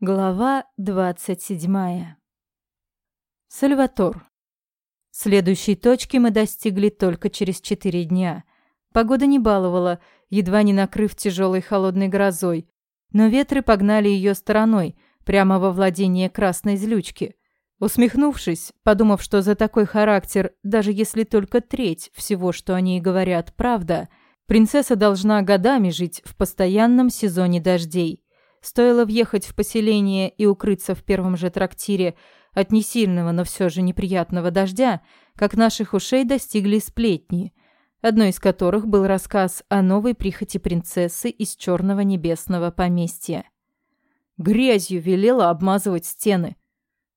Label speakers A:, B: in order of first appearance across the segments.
A: Глава 27. Сальватор. Следующей точки мы достигли только через четыре дня. Погода не баловала, едва не накрыв тяжелой холодной грозой, но ветры погнали ее стороной, прямо во владение красной злючки. Усмехнувшись, подумав, что за такой характер, даже если только треть всего, что они говорят, правда, принцесса должна годами жить в постоянном сезоне дождей. Стоило въехать в поселение и укрыться в первом же трактире от несильного, но все же неприятного дождя, как наших ушей достигли сплетни, одной из которых был рассказ о новой прихоти принцессы из черного небесного поместья. Грязью велела обмазывать стены.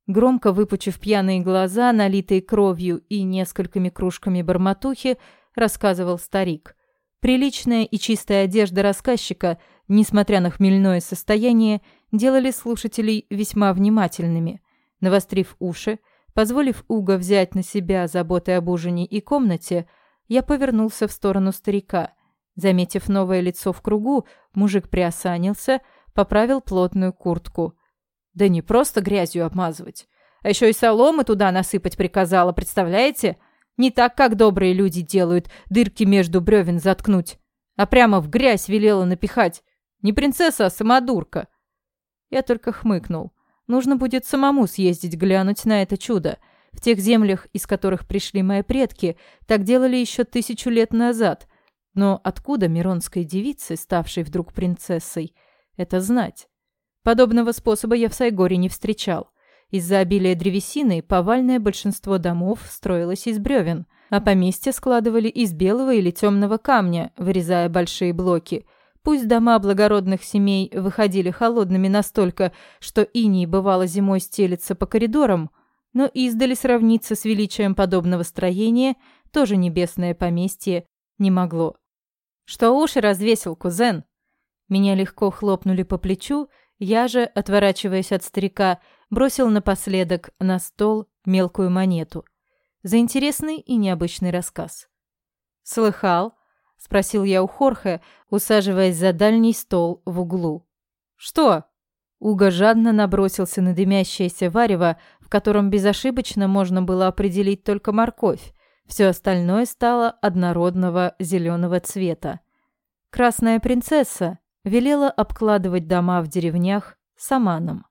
A: Громко выпучив пьяные глаза, налитые кровью и несколькими кружками барматухи, рассказывал старик. Приличная и чистая одежда рассказчика – несмотря на хмельное состояние, делали слушателей весьма внимательными. Навострив уши, позволив Уго взять на себя заботы об ужине и комнате, я повернулся в сторону старика. Заметив новое лицо в кругу, мужик приосанился, поправил плотную куртку. Да не просто грязью обмазывать, а еще и соломы туда насыпать приказала, представляете? Не так, как добрые люди делают, дырки между бревен заткнуть, а прямо в грязь велела напихать. Не принцесса, а самодурка. Я только хмыкнул. Нужно будет самому съездить глянуть на это чудо. В тех землях, из которых пришли мои предки, так делали еще тысячу лет назад. Но откуда миронской девице, ставшей вдруг принцессой, это знать? Подобного способа я в Сайгоре не встречал. Из-за обилия древесины повальное большинство домов строилось из бревен, а поместья складывали из белого или темного камня, вырезая большие блоки – Пусть дома благородных семей выходили холодными настолько, что иней бывало зимой стелется по коридорам, но издали сравниться с величием подобного строения тоже небесное поместье не могло. «Что уши развесил, кузен?» Меня легко хлопнули по плечу, я же, отворачиваясь от старика, бросил напоследок на стол мелкую монету. За интересный и необычный рассказ. «Слыхал?» — спросил я у Хорхе, усаживаясь за дальний стол в углу. «Что?» Уго жадно набросился на дымящееся варево, в котором безошибочно можно было определить только морковь. Все остальное стало однородного зеленого цвета. Красная принцесса велела обкладывать дома в деревнях саманом.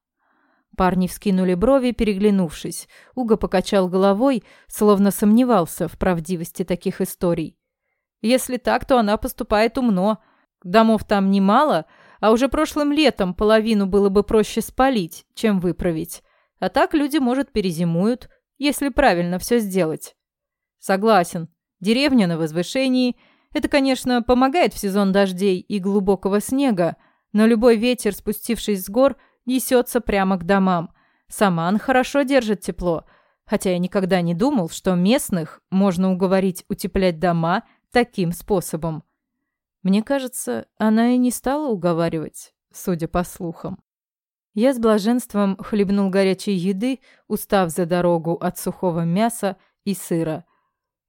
A: Парни вскинули брови, переглянувшись. Уго покачал головой, словно сомневался в правдивости таких историй. Если так, то она поступает умно. Домов там немало, а уже прошлым летом половину было бы проще спалить, чем выправить. А так люди, может, перезимуют, если правильно все сделать. Согласен. Деревня на возвышении. Это, конечно, помогает в сезон дождей и глубокого снега, но любой ветер, спустившись с гор, несется прямо к домам. Саман хорошо держит тепло, хотя я никогда не думал, что местных можно уговорить утеплять дома – таким способом. Мне кажется, она и не стала уговаривать, судя по слухам. Я с блаженством хлебнул горячей еды, устав за дорогу от сухого мяса и сыра.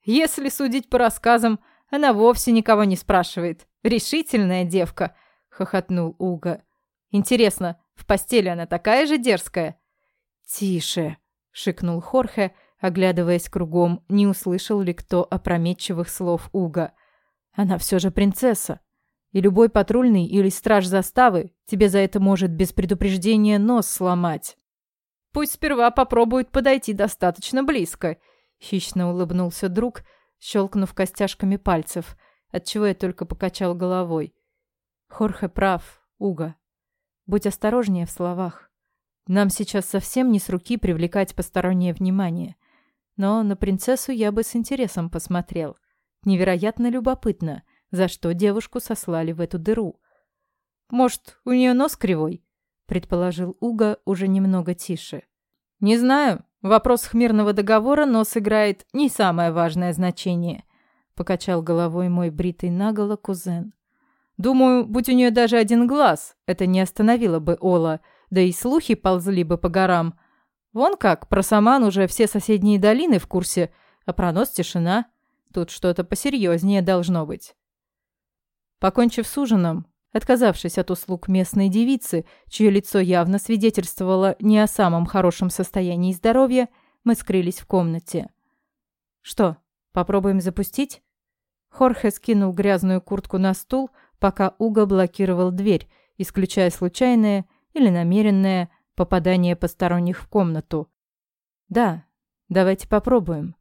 A: Если судить по рассказам, она вовсе никого не спрашивает. Решительная девка, хохотнул Уга. Интересно, в постели она такая же дерзкая? Тише, шикнул Хорхе, оглядываясь кругом, не услышал ли кто опрометчивых слов Уга. Она все же принцесса. И любой патрульный или страж заставы тебе за это может без предупреждения нос сломать. Пусть сперва попробует подойти достаточно близко. Хищно улыбнулся друг, щелкнув костяшками пальцев, отчего я только покачал головой. Хорхе прав, Уга. Будь осторожнее в словах. Нам сейчас совсем не с руки привлекать постороннее внимание. Но на принцессу я бы с интересом посмотрел. Невероятно любопытно, за что девушку сослали в эту дыру. «Может, у нее нос кривой?» — предположил Уга уже немного тише. «Не знаю. В вопросах мирного договора нос играет не самое важное значение», — покачал головой мой бритый наголо кузен. «Думаю, будь у нее даже один глаз, это не остановило бы Ола, да и слухи ползли бы по горам, Вон как, про Саман уже все соседние долины в курсе, а про нос тишина. Тут что-то посерьезнее должно быть. Покончив с ужином, Отказавшись от услуг местной девицы, чье лицо явно свидетельствовало не о самом хорошем состоянии здоровья, мы скрылись в комнате. «Что, попробуем запустить?» Хорхе скинул грязную куртку на стул, пока Уго блокировал дверь, исключая случайное или намеренное попадание посторонних в комнату. «Да, давайте попробуем».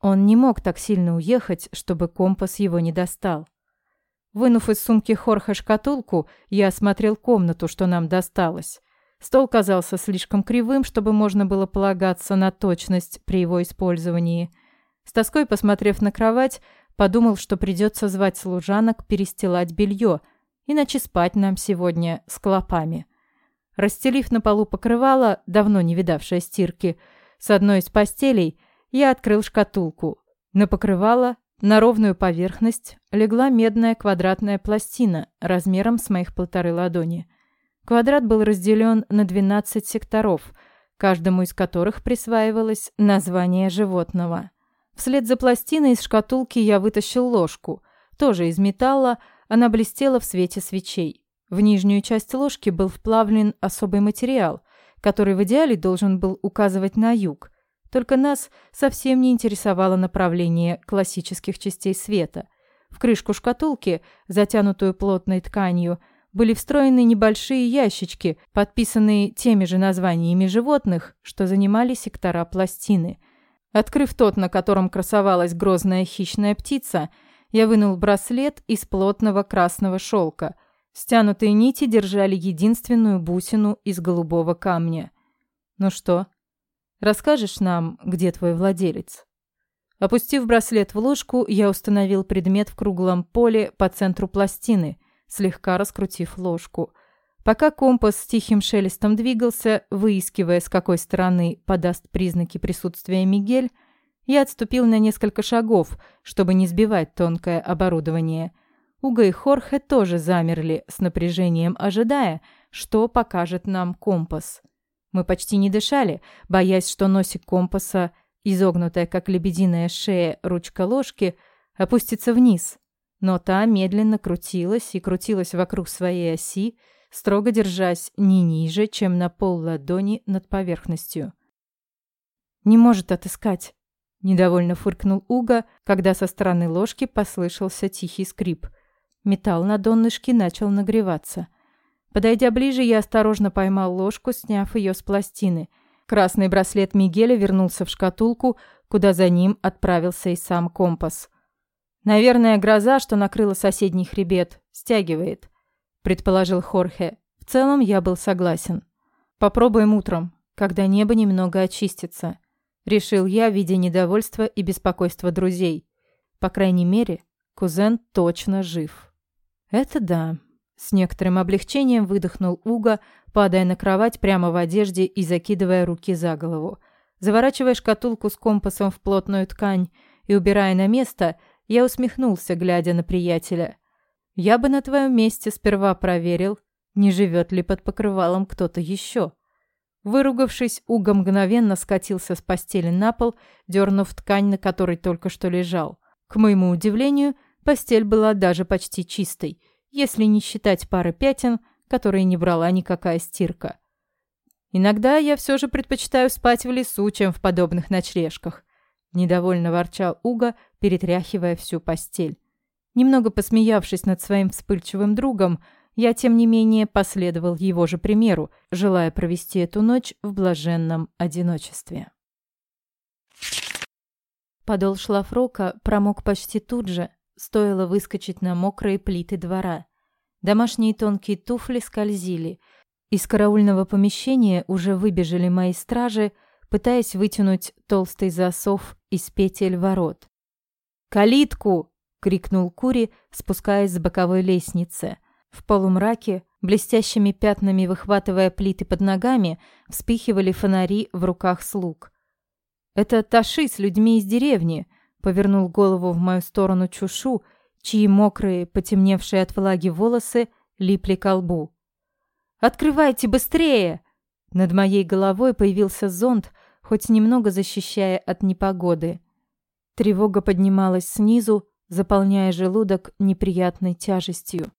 A: Он не мог так сильно уехать, чтобы компас его не достал. Вынув из сумки Хорха шкатулку, я осмотрел комнату, что нам досталось. Стол казался слишком кривым, чтобы можно было полагаться на точность при его использовании. С тоской посмотрев на кровать, подумал, что придется звать служанок перестилать белье, иначе спать нам сегодня с клопами. Расстелив на полу покрывало, давно не видавшее стирки, с одной из постелей я открыл шкатулку. На покрывало на ровную поверхность легла медная квадратная пластина размером с моих полторы ладони. Квадрат был разделен на 12 секторов, каждому из которых присваивалось название животного. Вслед за пластиной из шкатулки я вытащил ложку, тоже из металла, она блестела в свете свечей. В нижнюю часть ложки был вплавлен особый материал, который в идеале должен был указывать на юг – только нас совсем не интересовало направление классических частей света. В крышку шкатулки, затянутую плотной тканью, были встроены небольшие ящички, подписанные теми же названиями животных, что занимали сектора пластины. Открыв тот, на котором красовалась грозная хищная птица, я вынул браслет из плотного красного шелка. Стянутые нити держали единственную бусину из голубого камня. «Ну что?» Расскажешь нам, где твой владелец?» Опустив браслет в ложку, я установил предмет в круглом поле по центру пластины, слегка раскрутив ложку. Пока компас с тихим шелестом двигался, выискивая, с какой стороны подаст признаки присутствия Мигель, я отступил на несколько шагов, чтобы не сбивать тонкое оборудование. Уга и Хорхе тоже замерли, с напряжением ожидая, что покажет нам компас. Мы почти не дышали, боясь, что носик компаса, изогнутая как лебединая шея ручка ложки, опустится вниз. Но та медленно крутилась и крутилась вокруг своей оси, строго держась не ниже, чем на пол ладони над поверхностью. «Не может отыскать», — недовольно фыркнул Уга, когда со стороны ложки послышался тихий скрип. Металл на донышке начал нагреваться — Подойдя ближе, я осторожно поймал ложку, сняв ее с пластины. Красный браслет Мигеля вернулся в шкатулку, куда за ним отправился и сам компас. «Наверное, гроза, что накрыла соседний хребет, стягивает», — предположил Хорхе. В целом я был согласен. «Попробуем утром, когда небо немного очистится», — решил я, видя недовольство и беспокойство друзей. По крайней мере, кузен точно жив. «Это да», с некоторым облегчением выдохнул Уга, падая на кровать прямо в одежде и закидывая руки за голову. Заворачивая шкатулку с компасом в плотную ткань и убирая на место, я усмехнулся, глядя на приятеля. «Я бы на твоем месте сперва проверил, не живет ли под покрывалом кто-то еще». Выругавшись, Уга мгновенно скатился с постели на пол, дернув ткань, на которой только что лежал. К моему удивлению, постель была даже почти чистой – если не считать пары пятен, которые не брала никакая стирка. Иногда я все же предпочитаю спать в лесу, чем в подобных ночлежках. Недовольно ворчал Уга, перетряхивая всю постель. Немного посмеявшись над своим вспыльчивым другом, я, тем не менее, последовал его же примеру, желая провести эту ночь в блаженном одиночестве. Подол шлафрока промок почти тут же, Стоило выскочить на мокрые плиты двора. Домашние тонкие туфли скользили. Из караульного помещения уже выбежали мои стражи, пытаясь вытянуть толстый засов из петель ворот. «Калитку!» — крикнул Кури, спускаясь с боковой лестницы. В полумраке, блестящими пятнами выхватывая плиты под ногами, вспихивали фонари в руках слуг. «Это Таши с людьми из деревни», Повернул голову в мою сторону Чушу, чьи мокрые, потемневшие от влаги волосы липли к лбу. «Открывайте быстрее!» Над моей головой появился зонт, хоть немного защищая от непогоды. Тревога поднималась снизу, заполняя желудок неприятной тяжестью.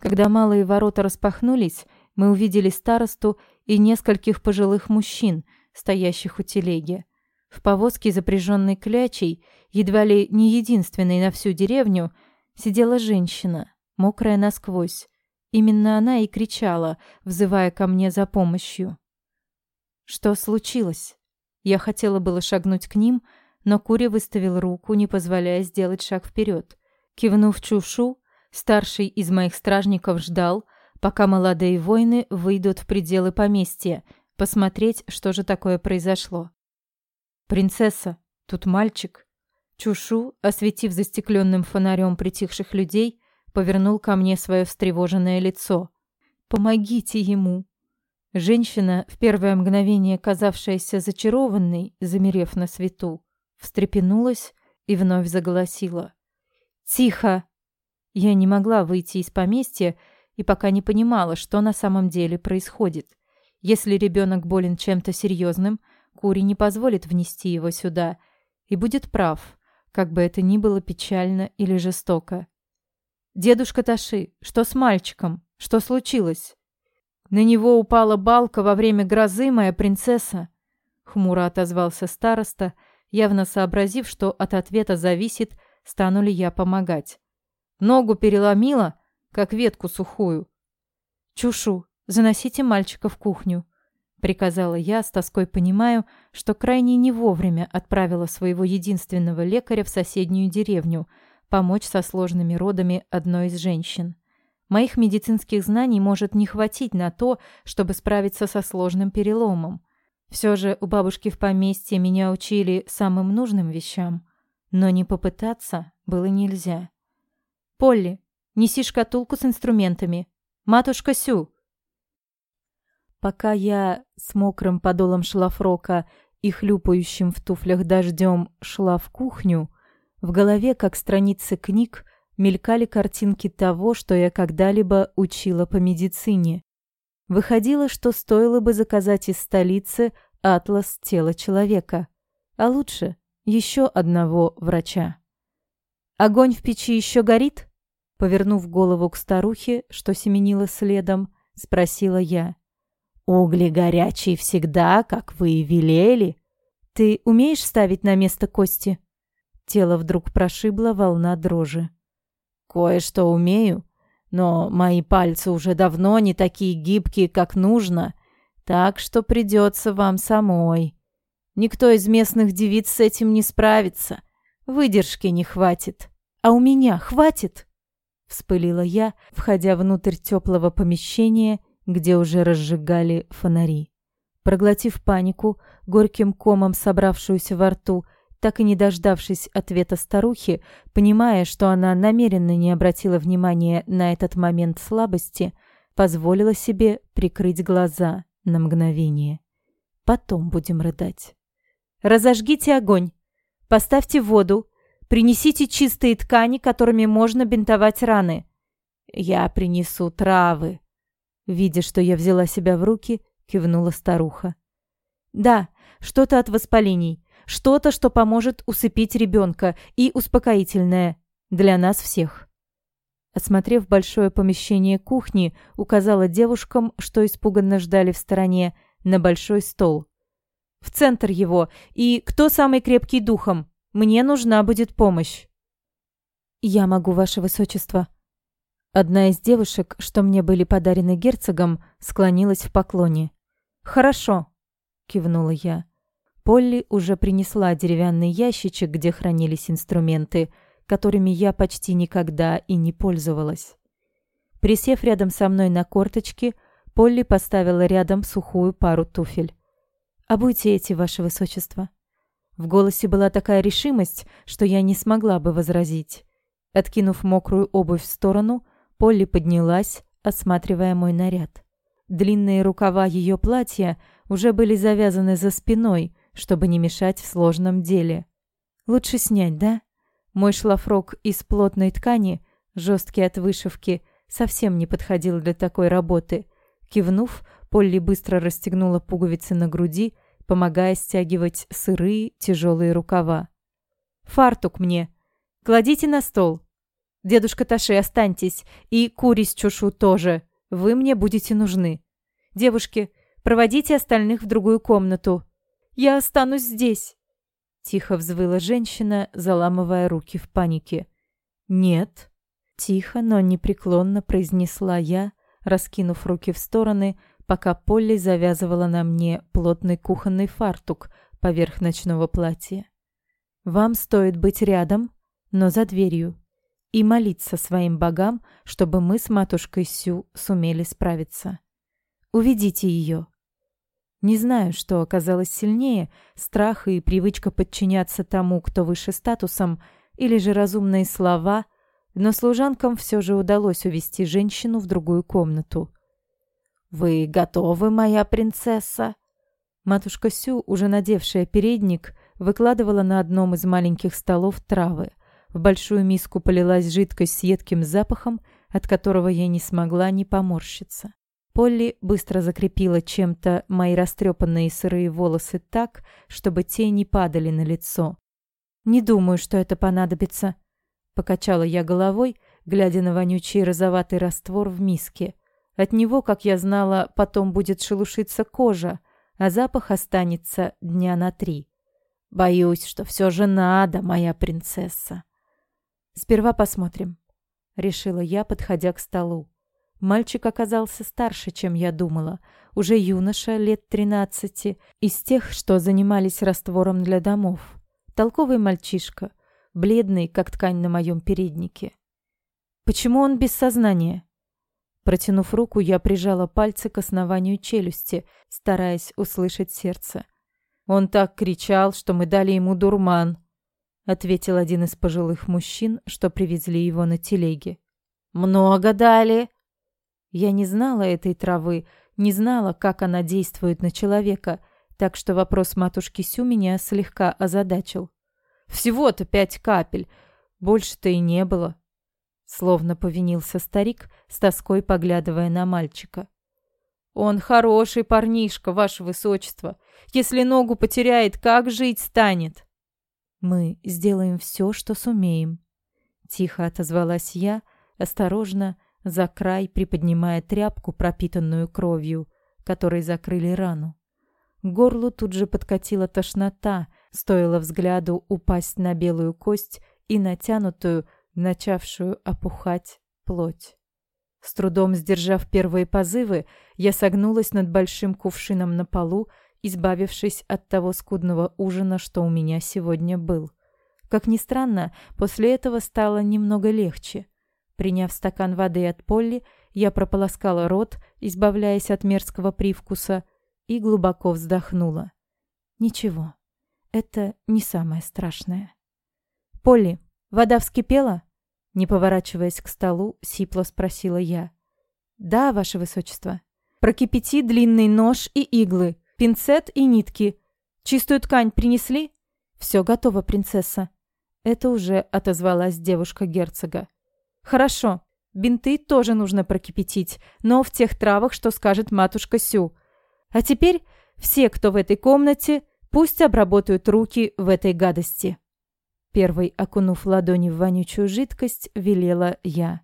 A: Когда малые ворота распахнулись, мы увидели старосту и нескольких пожилых мужчин, стоящих у телеги. В повозке, запряженной клячей, едва ли не единственной на всю деревню, сидела женщина, мокрая насквозь. Именно она и кричала, взывая ко мне за помощью. Что случилось? Я хотела было шагнуть к ним, но Куря выставил руку, не позволяя сделать шаг вперед. Кивнув Чушу, старший из моих стражников ждал, пока молодые воины выйдут в пределы поместья, посмотреть, что же такое произошло. «Принцесса, тут мальчик». Чушу, осветив застекленным фонарем притихших людей, повернул ко мне свое встревоженное лицо. «Помогите ему!» Женщина, в первое мгновение казавшаяся зачарованной, замерев на свету, встрепенулась и вновь заголосила. «Тихо!» Я не могла выйти из поместья и пока не понимала, что на самом деле происходит. Если ребенок болен чем-то серьезным, Кури не позволит внести его сюда и будет прав, как бы это ни было печально или жестоко. «Дедушка Таши, что с мальчиком? Что случилось?» «На него упала балка во время грозы, моя принцесса», — хмуро отозвался староста, явно сообразив, что от ответа зависит, стану ли я помогать. «Ногу переломила, как ветку сухую». «Чушу, заносите мальчика в кухню», — приказала я, с тоской понимаю, что крайне не вовремя отправила своего единственного лекаря в соседнюю деревню — помочь со сложными родами одной из женщин. Моих медицинских знаний может не хватить на то, чтобы справиться со сложным переломом. Все же у бабушки в поместье меня учили самым нужным вещам, но не попытаться было нельзя. «Полли, неси шкатулку с инструментами. Матушка Сю!» Пока я с мокрым подолом шлафрока и хлюпающим в туфлях дождем шла в кухню, в голове, как страницы книг, мелькали картинки того, что я когда-либо учила по медицине. Выходило, что стоило бы заказать из столицы атлас тела человека, а лучше еще одного врача. «Огонь в печи еще горит?» Повернув голову к старухе, что семенила следом, спросила я. «Угли горячие всегда, как вы и велели. Ты умеешь ставить на место кости?» Тело вдруг прошибла волна дрожи. «Кое-что умею, но мои пальцы уже давно не такие гибкие, как нужно, так что придется вам самой. Никто из местных девиц с этим не справится, выдержки не хватит. А у меня хватит?» Вспылила я, входя внутрь теплого помещения, где уже разжигали фонари. Проглотив панику, горьким комом собравшуюся во рту, так и не дождавшись ответа старухи, понимая, что она намеренно не обратила внимания на этот момент слабости, позволила себе прикрыть глаза на мгновение. Потом будем рыдать. «Разожгите огонь! Поставьте воду! Принесите чистые ткани, которыми можно бинтовать раны!» «Я принесу травы!» Видя, что я взяла себя в руки, кивнула старуха. «Да, что-то от воспалений. Что-то, что поможет усыпить ребенка, и успокоительное. Для нас всех. Осмотрев большое помещение кухни, указала девушкам, что испуганно ждали в стороне, на большой стол. «В центр его! И кто самый крепкий духом? Мне нужна будет помощь!» «Я могу, ваше высочество!» Одна из девушек, что мне были подарены герцогом, склонилась в поклоне. «Хорошо!» — кивнула я. Полли уже принесла деревянный ящичек, где хранились инструменты, которыми я почти никогда и не пользовалась. Присев рядом со мной на корточки, Полли поставила рядом сухую пару туфель. «Обуйте эти, ваше высочество». В голосе была такая решимость, что я не смогла бы возразить. Откинув мокрую обувь в сторону, Полли поднялась, осматривая мой наряд. Длинные рукава ее платья уже были завязаны за спиной, чтобы не мешать в сложном деле. Лучше снять, да? Мой шлафрок из плотной ткани, жесткий от вышивки, совсем не подходил для такой работы. Кивнув, Полли быстро расстегнула пуговицы на груди, помогая стягивать сырые тяжелые рукава. «Фартук мне! Кладите на стол!» Дедушка Таши, останьтесь. И кури с чушу тоже. Вы мне будете нужны. Девушки, проводите остальных в другую комнату. Я останусь здесь. Тихо взвыла женщина, заламывая руки в панике. «Нет». Тихо, но непреклонно произнесла я, раскинув руки в стороны, пока Полли завязывала на мне плотный кухонный фартук поверх ночного платья. «Вам стоит быть рядом, но за дверью, и молиться своим богам, чтобы мы с матушкой Сю сумели справиться. Уведите ее». Не знаю, что оказалось сильнее, страх и привычка подчиняться тому, кто выше статусом, или же разумные слова, но служанкам все же удалось увести женщину в другую комнату. «Вы готовы, моя принцесса?» Матушка Сю, уже надевшая передник, выкладывала на одном из маленьких столов травы. В большую миску полилась жидкость с едким запахом, от которого я не смогла не поморщиться. Полли быстро закрепила чем-то мои растрепанные сырые волосы так, чтобы те не падали на лицо. «Не думаю, что это понадобится», — покачала я головой, глядя на вонючий розоватый раствор в миске — от него, как я знала, потом будет шелушиться кожа, а запах останется дня на три. Боюсь, что все же надо, моя принцесса. Сперва посмотрим, решила я, подходя к столу. Мальчик оказался старше, чем я думала, уже юноша лет тринадцати, из тех, что занимались раствором для домов. Толковый мальчишка, бледный, как ткань на моем переднике. Почему он без сознания? Протянув руку, я прижала пальцы к основанию челюсти, стараясь услышать сердце. «Он так кричал, что мы дали ему дурман», — ответил один из пожилых мужчин, что привезли его на телеге. «Много дали?» Я не знала этой травы, не знала, как она действует на человека, так что вопрос матушки Сю меня слегка озадачил. «Всего-то пять капель, больше-то и не было». Словно повинился старик, с тоской поглядывая на мальчика. «Он хороший парнишка, ваше высочество. Если ногу потеряет, как жить станет?» «Мы сделаем все, что сумеем», — тихо отозвалась я, осторожно, за край приподнимая тряпку, пропитанную кровью, которой закрыли рану. К горлу тут же подкатила тошнота, стоило взгляду упасть на белую кость и натянутую, начавшую опухать плоть. С трудом сдержав первые позывы, я согнулась над большим кувшином на полу, избавившись от того скудного ужина, что у меня сегодня был. Как ни странно, после этого стало немного легче. Приняв стакан воды от Полли, я прополоскала рот, избавляясь от мерзкого привкуса, и глубоко вздохнула. Ничего, это не самое страшное. «Полли, «Вода вскипела?» Не поворачиваясь к столу, сипло спросила я. «Да, ваше высочество. Прокипяти длинный нож и иглы, пинцет и нитки. Чистую ткань принесли?» «Все готово, принцесса». Это уже отозвалась девушка герцога. «Хорошо. Бинты тоже нужно прокипятить, но в тех травах, что скажет матушка Сю. А теперь все, кто в этой комнате, пусть обработают руки в этой гадости». Первой, окунув ладони в вонючую жидкость, велела я.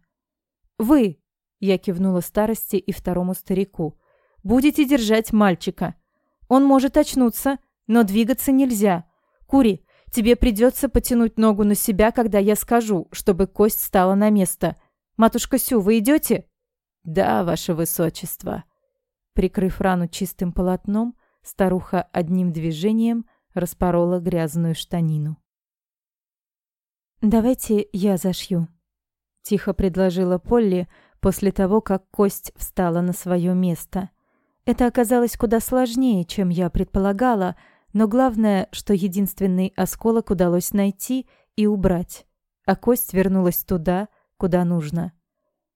A: «Вы!» — я кивнула старости и второму старику. «Будете держать мальчика. Он может очнуться, но двигаться нельзя. Кури, тебе придется потянуть ногу на себя, когда я скажу, чтобы кость стала на место. Матушка Сю, вы идете?» «Да, ваше высочество». Прикрыв рану чистым полотном, старуха одним движением распорола грязную штанину. «Давайте я зашью», — тихо предложила Полли после того, как кость встала на свое место. Это оказалось куда сложнее, чем я предполагала, но главное, что единственный осколок удалось найти и убрать, а кость вернулась туда, куда нужно.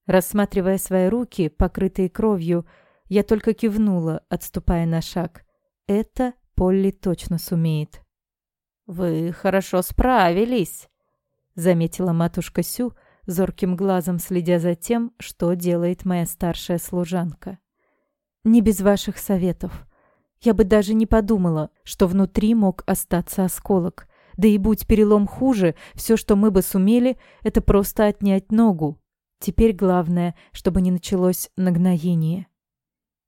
A: Рассматривая свои руки, покрытые кровью, я только кивнула, отступая на шаг. Это Полли точно сумеет. «Вы хорошо справились», заметила матушка Сю, зорким глазом следя за тем, что делает моя старшая служанка. Не без ваших советов. Я бы даже не подумала, что внутри мог остаться осколок. Да и будь перелом хуже, все, что мы бы сумели, это просто отнять ногу. Теперь главное, чтобы не началось нагноение.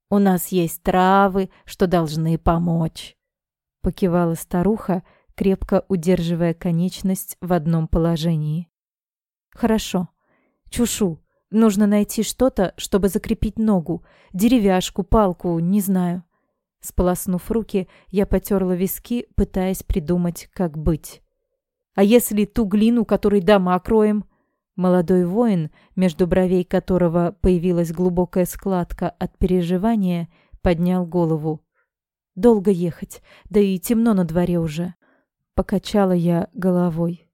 A: «У нас есть травы, что должны помочь», — покивала старуха, крепко удерживая конечность в одном положении. «Хорошо. Чушу. Нужно найти что-то, чтобы закрепить ногу. Деревяшку, палку, не знаю». Сполоснув руки, я потерла виски, пытаясь придумать, как быть. «А если ту глину, которой дома кроем?» Молодой воин, между бровей которого появилась глубокая складка от переживания, поднял голову. «Долго ехать, да и темно на дворе уже». Покачала я головой.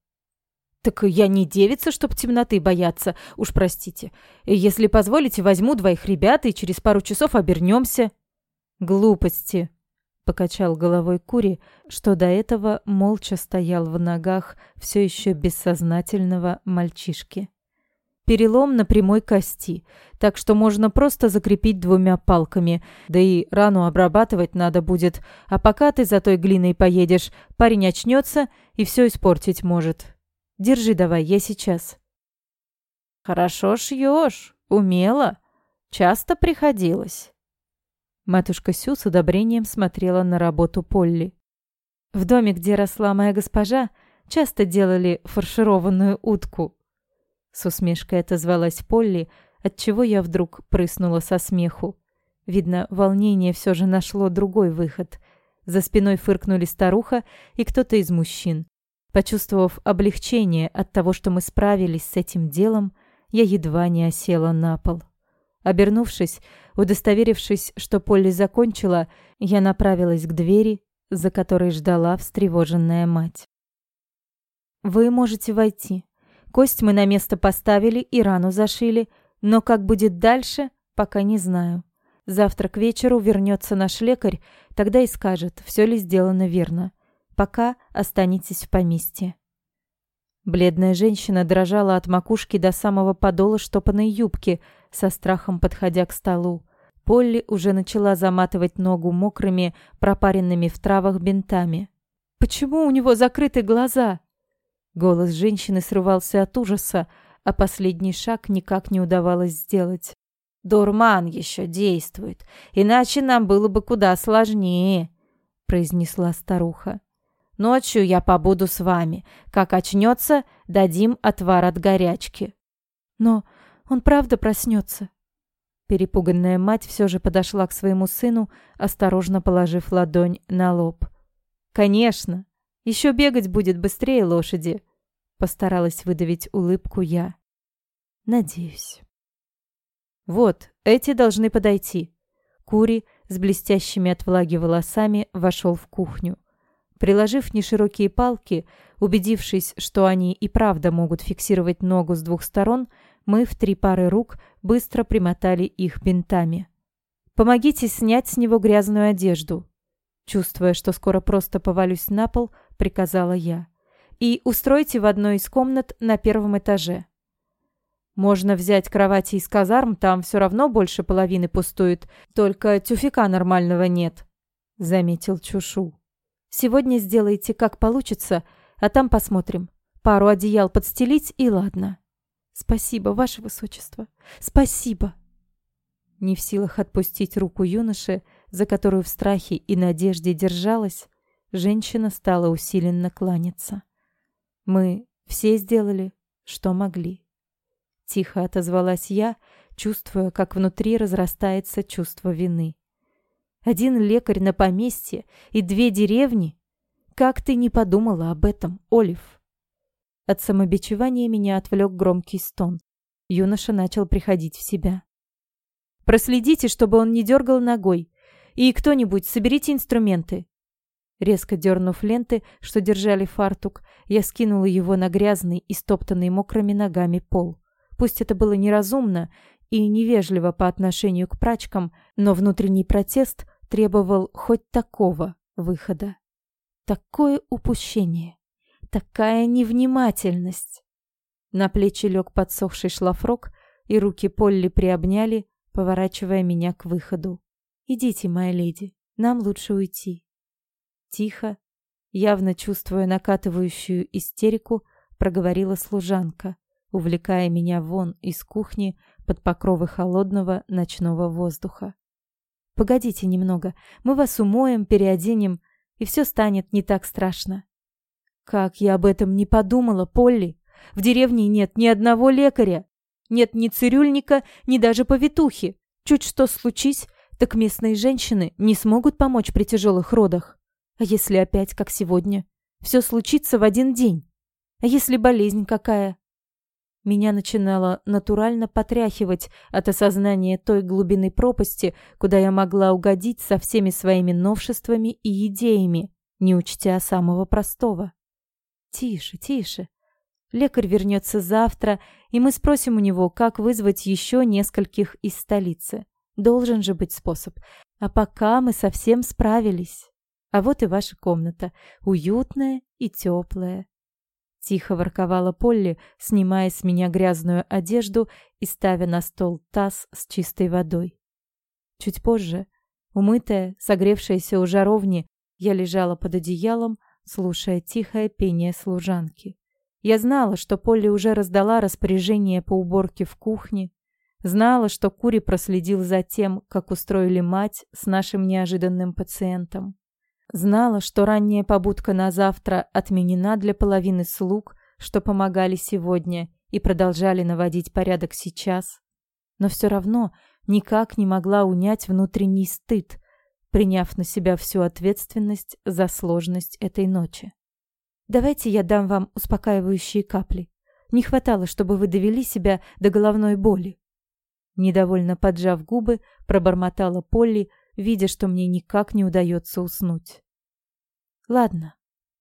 A: «Так я не девица, чтоб темноты бояться, уж простите. Если позволите, возьму двоих ребят и через пару часов обернемся». «Глупости!» — покачал головой Кури, что до этого молча стоял в ногах все еще бессознательного мальчишки. Перелом на прямой кости, так что можно просто закрепить двумя палками, да и рану обрабатывать надо будет, а пока ты за той глиной поедешь, парень очнется и все испортить может. Держи давай, я сейчас. Хорошо шьешь, умело, часто приходилось. Матушка Сю с одобрением смотрела на работу Полли. В доме, где росла моя госпожа, часто делали фаршированную утку. С усмешкой отозвалась Полли, отчего я вдруг прыснула со смеху. Видно, волнение все же нашло другой выход. За спиной фыркнули старуха и кто-то из мужчин. Почувствовав облегчение от того, что мы справились с этим делом, я едва не осела на пол. Обернувшись, удостоверившись, что Полли закончила, я направилась к двери, за которой ждала встревоженная мать. «Вы можете войти. Кость мы на место поставили и рану зашили, но как будет дальше, пока не знаю. Завтра к вечеру вернется наш лекарь, тогда и скажет, все ли сделано верно. Пока останетесь в поместье». Бледная женщина дрожала от макушки до самого подола штопанной юбки, со страхом подходя к столу. Полли уже начала заматывать ногу мокрыми, пропаренными в травах бинтами. «Почему у него закрыты глаза?» Голос женщины срывался от ужаса, а последний шаг никак не удавалось сделать. «Дурман еще действует, иначе нам было бы куда сложнее», — произнесла старуха. «Ночью я побуду с вами. Как очнется, дадим отвар от горячки». «Но он правда проснется?» Перепуганная мать все же подошла к своему сыну, осторожно положив ладонь на лоб. «Конечно! Еще бегать будет быстрее лошади!» Постаралась выдавить улыбку я. «Надеюсь». «Вот, эти должны подойти». Кури с блестящими от влаги волосами вошел в кухню. Приложив неширокие палки, убедившись, что они и правда могут фиксировать ногу с двух сторон, мы в три пары рук быстро примотали их бинтами. «Помогите снять с него грязную одежду», чувствуя, что скоро просто повалюсь на пол, приказала я. «И устройте в одной из комнат на первом этаже». «Можно взять кровати из казарм, там все равно больше половины пустует, только тюфика нормального нет», — заметил Чушу. «Сегодня сделайте как получится, а там посмотрим. Пару одеял подстелить и ладно». «Спасибо, ваше высочество! Спасибо!» Не в силах отпустить руку юноши, за которую в страхе и надежде держалась, женщина стала усиленно кланяться. «Мы все сделали, что могли». Тихо отозвалась я, чувствуя, как внутри разрастается чувство вины. «Один лекарь на поместье и две деревни? Как ты не подумала об этом, Олив?» От самобичевания меня отвлек громкий стон. Юноша начал приходить в себя. «Проследите, чтобы он не дергал ногой. И кто-нибудь, соберите инструменты». Резко дернув ленты, что держали фартук, я скинула его на грязный и стоптанный мокрыми ногами пол. Пусть это было неразумно и невежливо по отношению к прачкам, но внутренний протест требовал хоть такого выхода. Такое упущение. Такая невнимательность. На плечи лег подсохший шлафрок, и руки Полли приобняли, поворачивая меня к выходу. «Идите, моя леди, нам лучше уйти». Тихо Явно чувствуя накатывающую истерику, проговорила служанка, увлекая меня вон из кухни под покровы холодного ночного воздуха. «Погодите немного, мы вас умоем, переоденем, и все станет не так страшно». «Как я об этом не подумала, Полли! В деревне нет ни одного лекаря, нет ни цирюльника, ни даже повитухи. Чуть что случись, так местные женщины не смогут помочь при тяжелых родах. А если опять, как сегодня, все случится в один день? А если болезнь какая? Меня начинало натурально потряхивать от осознания той глубины пропасти, куда я могла угодить со всеми своими новшествами и идеями, не учтя самого простого. Тише, тише. Лекарь вернется завтра, и мы спросим у него, как вызвать еще нескольких из столицы. Должен же быть способ. А пока мы совсем справились. А вот и ваша комната, уютная и теплая. Тихо ворковала Полли, снимая с меня грязную одежду и ставя на стол таз с чистой водой. Чуть позже, умытая, согревшаяся у жаровни, я лежала под одеялом, слушая тихое пение служанки. Я знала, что Полли уже раздала распоряжение по уборке в кухне, знала, что Кури проследил за тем, как устроили мать с нашим неожиданным пациентом. Знала, что ранняя побудка на завтра отменена для половины слуг, что помогали сегодня и продолжали наводить порядок сейчас. Но все равно никак не могла унять внутренний стыд, приняв на себя всю ответственность за сложность этой ночи. «Давайте я дам вам успокаивающие капли. Не хватало, чтобы вы довели себя до головной боли». Недовольно поджав губы, пробормотала Полли, видя, что мне никак не удается уснуть. Ладно,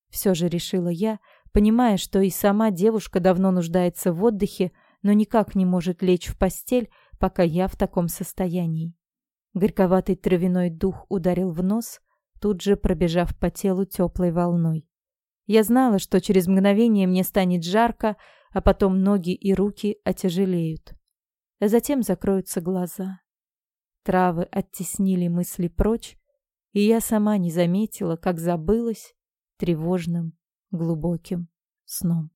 A: все же решила я, понимая, что и сама девушка давно нуждается в отдыхе, но никак не может лечь в постель, пока я в таком состоянии. Горьковатый травяной дух ударил в нос, тут же пробежав по телу теплой волной. Я знала, что через мгновение мне станет жарко, а потом ноги и руки отяжелеют. А затем закроются глаза. Травы оттеснили мысли прочь, и я сама не заметила, как забылась тревожным, глубоким сном.